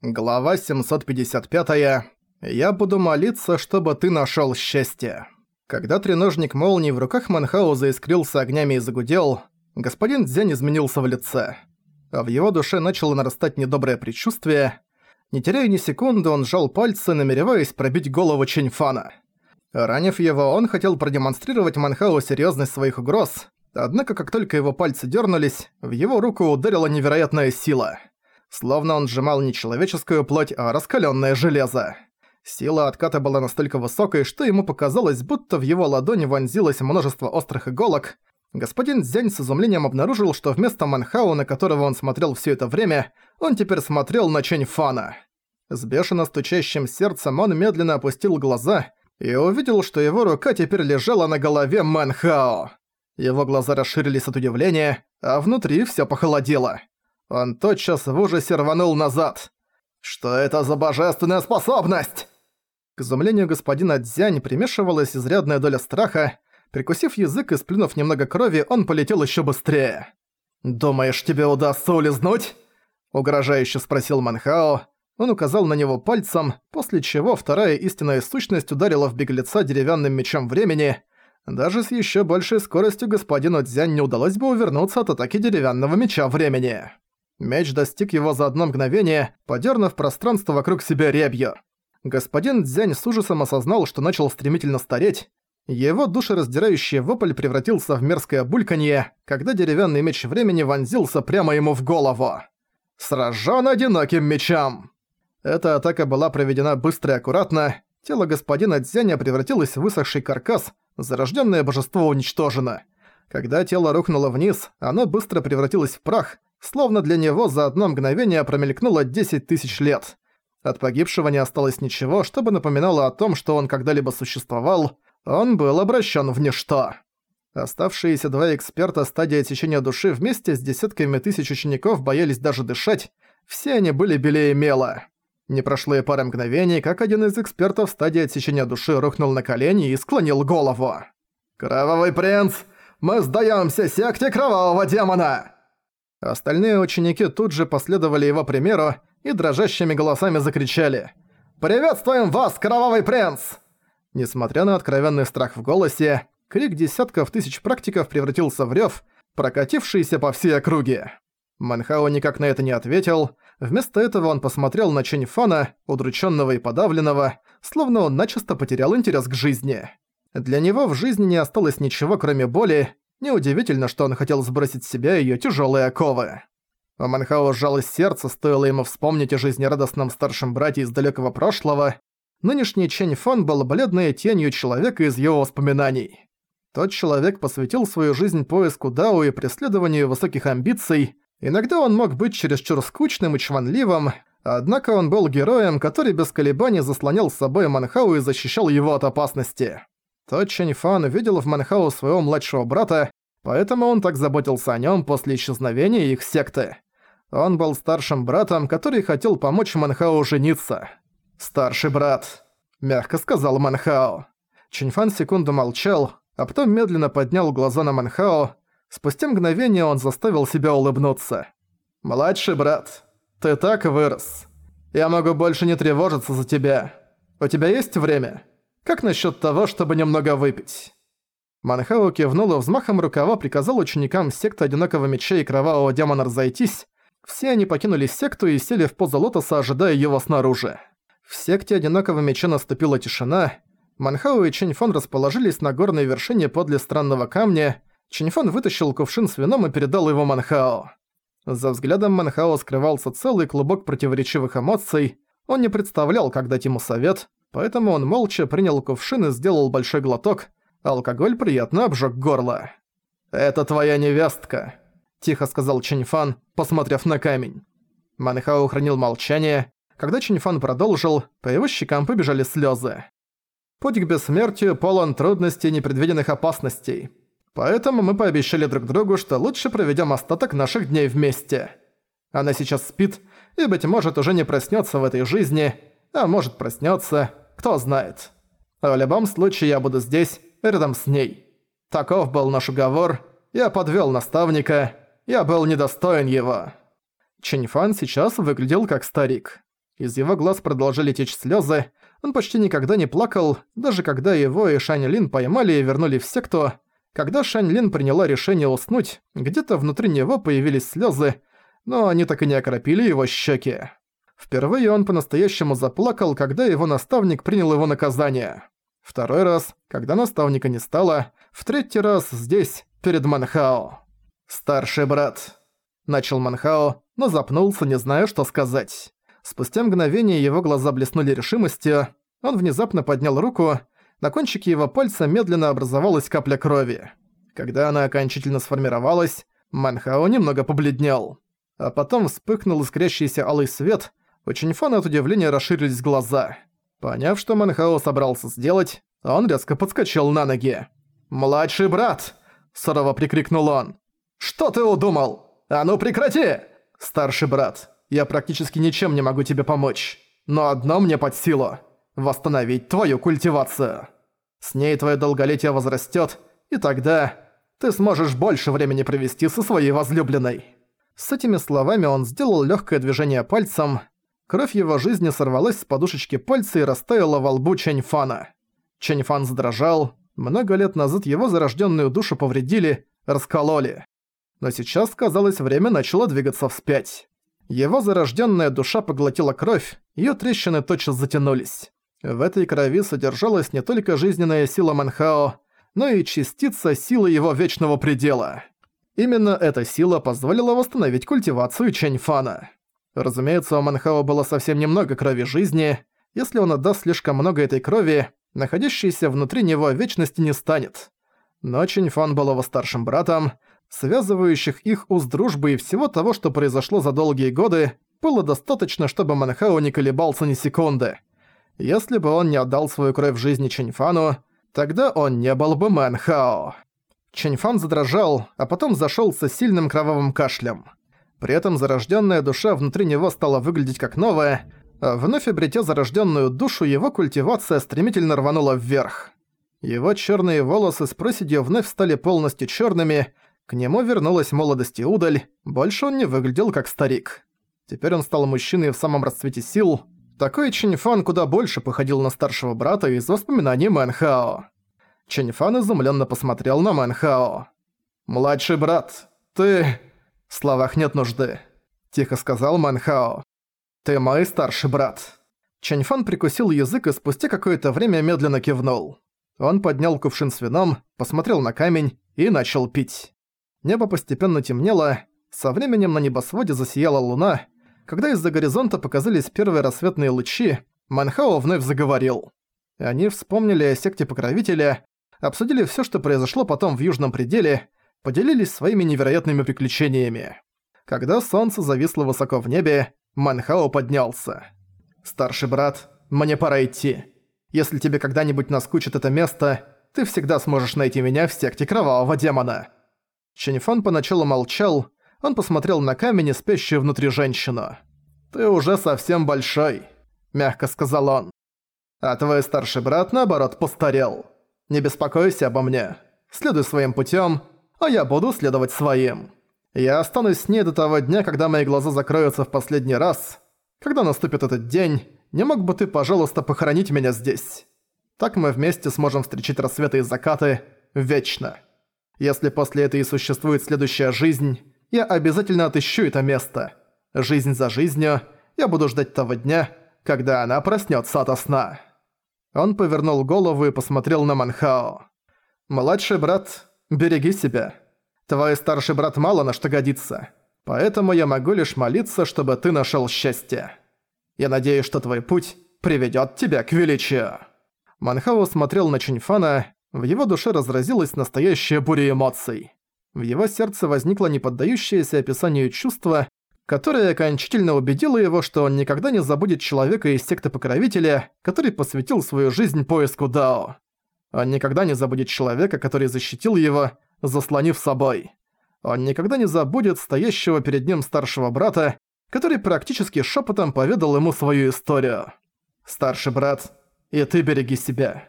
Глава 755. Я буду молиться, чтобы ты нашёл счастье. Когда треножник молнии в руках Манхауза искрился огнями и загудел, господин Дзянь изменился в лице. А в его душе начало нарастать недоброе предчувствие. Не теряя ни секунды, он сжал пальцы, намереваясь пробить голову Чэньфана. Ранив его, он хотел продемонстрировать Манхау серьёзность своих угроз, однако как только его пальцы дёрнулись, в его руку ударила невероятная сила — словно он сжимал не человеческую плоть, а раскалённое железо. Сила отката была настолько высокой, что ему показалось, будто в его ладони вонзилось множество острых иголок. Господин Дзянь с изумлением обнаружил, что вместо Манхау, на которого он смотрел всё это время, он теперь смотрел на Чэнь Фана. С бешено стучащим сердцем он медленно опустил глаза и увидел, что его рука теперь лежала на голове Манхао. Его глаза расширились от удивления, а внутри всё похолодело. Он тотчас в ужасе рванул назад. «Что это за божественная способность?» К изумлению господина Дзянь примешивалась изрядная доля страха. Прикусив язык и сплюнув немного крови, он полетел еще быстрее. «Думаешь, тебе удастся улизнуть?» Угрожающе спросил Манхао. Он указал на него пальцем, после чего вторая истинная сущность ударила в беглеца деревянным мечом времени. Даже с еще большей скоростью господину Дзянь не удалось бы увернуться от атаки деревянного меча времени. Меч достиг его за одно мгновение, подернув пространство вокруг себя рябью. Господин Дзянь с ужасом осознал, что начал стремительно стареть. Его душераздирающий вопль превратился в мерзкое бульканье, когда деревянный меч времени вонзился прямо ему в голову. «Сражен одиноким мечом!» Эта атака была проведена быстро и аккуратно, тело господина Дзяня превратилось в высохший каркас, зарожденное божество уничтожено. Когда тело рухнуло вниз, оно быстро превратилось в прах, Словно для него за одно мгновение промелькнуло 10 тысяч лет. От погибшего не осталось ничего, чтобы напоминало о том, что он когда-либо существовал. Он был обращен в ничто. Оставшиеся два эксперта стадии течения души вместе с десятками тысяч учеников боялись даже дышать. Все они были белее мела. Не прошло и пары мгновений, как один из экспертов стадии отсечения души рухнул на колени и склонил голову. «Кровавый принц! Мы сдаёмся секте кровавого демона!» Остальные ученики тут же последовали его примеру и дрожащими голосами закричали «Приветствуем вас, кровавый принц!» Несмотря на откровенный страх в голосе, крик десятков тысяч практиков превратился в рёв, прокатившийся по всей округе. Манхао никак на это не ответил, вместо этого он посмотрел на Чэнь Фана, удрученного и подавленного, словно он начисто потерял интерес к жизни. Для него в жизни не осталось ничего, кроме боли, Неудивительно, что он хотел сбросить с себя её тяжёлые оковы. У Манхао сжалось сердце, стоило ему вспомнить о жизнерадостном старшем брате из далекого прошлого. Нынешний Чэнь Фан был бледной тенью человека из его воспоминаний. Тот человек посвятил свою жизнь поиску Дао и преследованию высоких амбиций. Иногда он мог быть чересчур скучным и чванливым, однако он был героем, который без колебаний заслонял с собой Манхау и защищал его от опасности. Тот Чэнь Фан видел в Манхау своего младшего брата, поэтому он так заботился о нем после исчезновения их секты. Он был старшим братом, который хотел помочь Манхау жениться. «Старший брат», — мягко сказал Манхао. Чиньфан секунду молчал, а потом медленно поднял глаза на Манхао. Спустя мгновение он заставил себя улыбнуться. «Младший брат, ты так вырос. Я могу больше не тревожиться за тебя. У тебя есть время?» Как насчет того, чтобы немного выпить?» Манхау кивнул и взмахом рукава приказал ученикам секты Одинокого Меча и Кровавого Демона разойтись. Все они покинули секту и сели в позу лотоса, ожидая его снаружи. В секте Одинокого Меча наступила тишина. Манхау и Чиньфон расположились на горной вершине подле странного камня. Чиньфон вытащил кувшин с вином и передал его Манхао. За взглядом Манхао скрывался целый клубок противоречивых эмоций. Он не представлял, как дать ему совет, поэтому он молча принял кувшин и сделал большой глоток. Алкоголь приятно обжег горло. «Это твоя невестка», – тихо сказал Чиньфан, посмотрев на камень. Манхао хранил молчание. Когда Чиньфан продолжил, по его щекам побежали слезы. «Путь к бессмертию полон трудностей и непредвиденных опасностей. Поэтому мы пообещали друг другу, что лучше проведем остаток наших дней вместе. Она сейчас спит и, быть может, уже не проснется в этой жизни, а может проснется, кто знает. В любом случае я буду здесь, рядом с ней. Таков был наш уговор, я подвел наставника, я был недостоин его. Чиньфан сейчас выглядел как старик. Из его глаз продолжали течь слезы. Он почти никогда не плакал, даже когда его и Шань Лин поймали и вернули в секту. Когда Шань Лин приняла решение уснуть, где-то внутри него появились слезы, но они так и не окропили его щеки. Впервые он по-настоящему заплакал, когда его наставник принял его наказание. Второй раз, когда наставника не стало, в третий раз здесь, перед Манхао. «Старший брат», — начал Манхао, но запнулся, не зная, что сказать. Спустя мгновение его глаза блеснули решимостью, он внезапно поднял руку, на кончике его пальца медленно образовалась капля крови. Когда она окончательно сформировалась, Манхао немного побледнел. А потом вспыхнул искрящийся алый свет, у Чиньфана от удивления расширились глаза. Поняв, что Манхао собрался сделать, он резко подскочил на ноги. «Младший брат!» – сурово прикрикнул он. «Что ты удумал? А ну прекрати!» «Старший брат, я практически ничем не могу тебе помочь. Но одно мне под силу – восстановить твою культивацию. С ней твое долголетие возрастет, и тогда ты сможешь больше времени провести со своей возлюбленной». С этими словами он сделал легкое движение пальцем. Кровь его жизни сорвалась с подушечки пальца и растаяла во лбу Чэньфана. Чэньфан задрожал. Много лет назад его зарожденную душу повредили, раскололи. Но сейчас, казалось, время начало двигаться вспять. Его зарожденная душа поглотила кровь, ее трещины тотчас затянулись. В этой крови содержалась не только жизненная сила Манхао, но и частица силы его вечного предела. Именно эта сила позволила восстановить культивацию Чэньфана. Разумеется, у Манхао было совсем немного крови жизни. Если он отдаст слишком много этой крови, находящейся внутри него вечности не станет. Но Чэньфан был его старшим братом, связывающих их уз дружбы и всего того, что произошло за долгие годы, было достаточно, чтобы Манхао не колебался ни секунды. Если бы он не отдал свою кровь жизни Чэньфану, тогда он не был бы Манхао. Чэньфан задрожал, а потом зашёлся сильным кровавым кашлем. При этом зарожденная душа внутри него стала выглядеть как новая, а вновь обретя зарожденную душу, его культивация стремительно рванула вверх. Его черные волосы с проседью вновь стали полностью черными, к нему вернулась молодость и удаль, больше он не выглядел как старик. Теперь он стал мужчиной в самом расцвете сил. Такой Чиньфан куда больше походил на старшего брата из воспоминаний Мэнхао. Чиньфан изумленно посмотрел на Мэнхао. «Младший брат, ты...» «В словах нет нужды», – тихо сказал Мэнхао. «Ты мой старший брат». Чиньфан прикусил язык и спустя какое-то время медленно кивнул. Он поднял кувшин с вином, посмотрел на камень и начал пить. Небо постепенно темнело, со временем на небосводе засияла луна. Когда из-за горизонта показались первые рассветные лучи, Манхао вновь заговорил. Они вспомнили о секте Покровителя, обсудили всё, что произошло потом в Южном Пределе, поделились своими невероятными приключениями. Когда солнце зависло высоко в небе, Манхао поднялся. «Старший брат, мне пора идти. Если тебе когда-нибудь наскучит это место, ты всегда сможешь найти меня в секте Кровавого Демона». Чэньфан поначалу молчал, он посмотрел на камень и спящую внутри женщину. «Ты уже совсем большой», — мягко сказал он. «А твой старший брат, наоборот, постарел. Не беспокойся обо мне. Следуй своим путем, а я буду следовать своим. Я останусь с ней до того дня, когда мои глаза закроются в последний раз. Когда наступит этот день, не мог бы ты, пожалуйста, похоронить меня здесь? Так мы вместе сможем встречать рассветы и закаты вечно». Если после этой и существует следующая жизнь, я обязательно отыщу это место. Жизнь за жизнью, я буду ждать того дня, когда она проснется ото сна». Он повернул голову и посмотрел на Манхао. «Младший брат, береги себя. Твой старший брат мало на что годится, поэтому я могу лишь молиться, чтобы ты нашел счастье. Я надеюсь, что твой путь приведет тебя к величию». Манхао смотрел на Чиньфана, в его душе разразилась настоящая буря эмоций. В его сердце возникло неподдающееся описанию чувство, которое окончательно убедило его, что он никогда не забудет человека из секты Покровителя, который посвятил свою жизнь поиску Дао. Он никогда не забудет человека, который защитил его, заслонив собой. Он никогда не забудет стоящего перед ним старшего брата, который практически шепотом поведал ему свою историю. «Старший брат, и ты береги себя»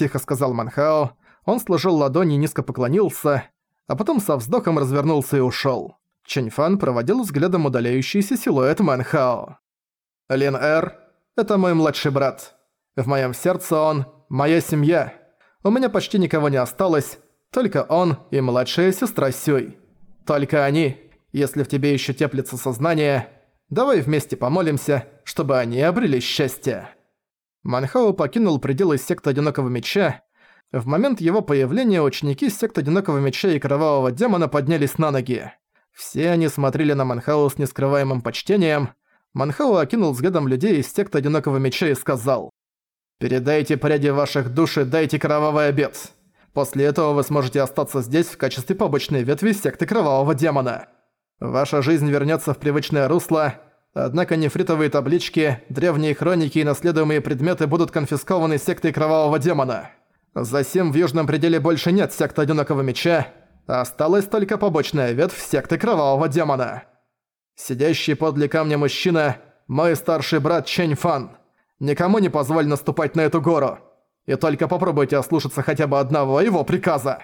тихо сказал Манхао. Он сложил ладони и низко поклонился, а потом со вздохом развернулся и ушёл. Чэньфан проводил взглядом удаляющийся силуэт Манхао. Лин Эр – это мой младший брат. В моем сердце он – моя семья. У меня почти никого не осталось, только он и младшая сестра Сюй. Только они, если в тебе еще теплится сознание, давай вместе помолимся, чтобы они обрели счастье». Манхао покинул пределы секты Одинокого Меча. В момент его появления ученики секты Одинокого Меча и Кровавого Демона поднялись на ноги. Все они смотрели на Манхао с нескрываемым почтением. Манхао окинул взглядом людей из секты Одинокого Меча и сказал «Передайте пряди ваших душ и дайте кровавый обед. После этого вы сможете остаться здесь в качестве побочной ветви секты Кровавого Демона. Ваша жизнь вернется в привычное русло, однако нефритовые таблички, древние хроники и наследуемые предметы будут конфискованы сектой Кровавого Демона. Засим в Южном Пределе больше нет секты Одинокого Меча, осталась только побочная ветвь секты Кровавого Демона. Сидящий подле камня мужчина – мой старший брат Чэнь Фан. Никому не позволь наступать на эту гору. И только попробуйте ослушаться хотя бы одного его приказа.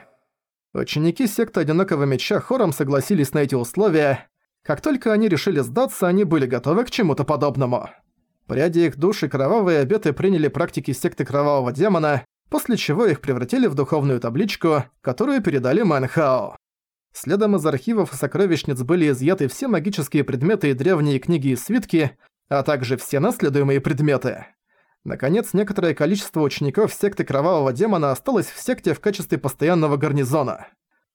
Ученики секты Одинокого Меча хором согласились на эти условия. Как только они решили сдаться, они были готовы к чему-то подобному. Пряди их души кровавые обеты приняли практики секты Кровавого Демона, после чего их превратили в духовную табличку, которую передали Манхао. Следом из архивов и сокровищниц были изъяты все магические предметы и древние книги и свитки, а также все наследуемые предметы. Наконец, некоторое количество учеников секты Кровавого Демона осталось в секте в качестве постоянного гарнизона.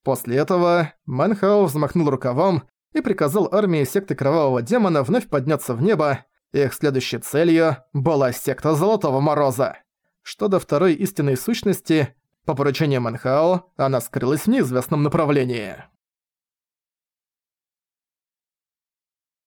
После этого Манхао взмахнул рукавом и приказал армии секты Кровавого Демона вновь подняться в небо, их следующей целью была секта Золотого Мороза. Что до второй истинной сущности, по поручению Манхао, она скрылась в неизвестном направлении.